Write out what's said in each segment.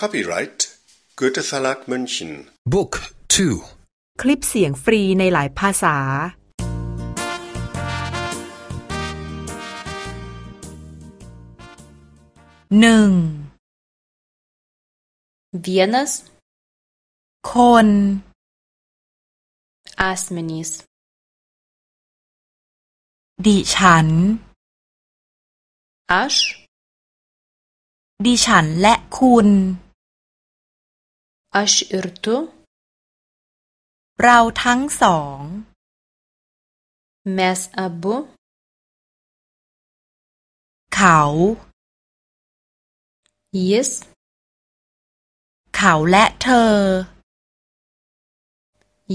Copyright Goethe Verlag München Book 2 คลิปเสียงฟรีในหลายภาษา หนึ่ง Vienas คน asmenys ดิฉัน aš ดิฉันและคุณ aš ir tu เราทั้งสอง mes abu เขา jis เขาและเธอ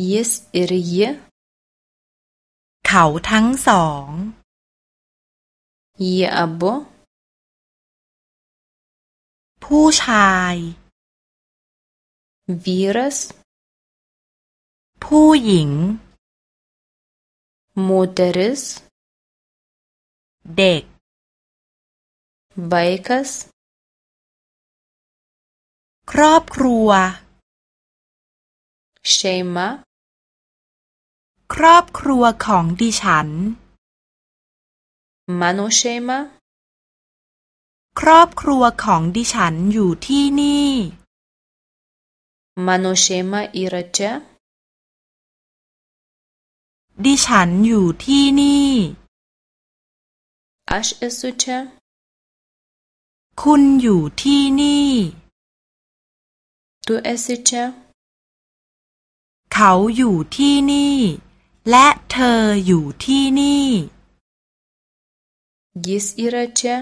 jis ir ji เขาทั้งสอง jie abu ผู้ชาย vyras ผู้หญิง moteris เด็ก vaikas ครอบครัว šeima ครอบครัวของดิฉัน mano šeima ครอบครัวของดิฉันอยู่ที่นี่ mano šeima yra čia ดิฉันอยู่ที่นี่ aš esu čia คุณอยู่ที่นี่ tu esi čia เขาอยู่ที่นี่ และเธออยู่ที่นี่ jis yra čia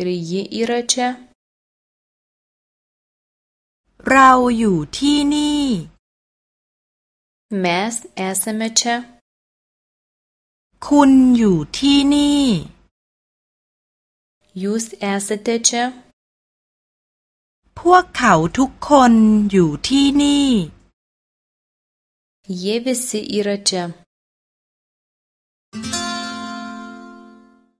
ir ji yra čia เราอยู่ที่นี่ mes esame čia คุณอยู่ที่นี่ jūs esate čia พวกเขาทุกคนอยู่ที่นี่ jie visi yra čia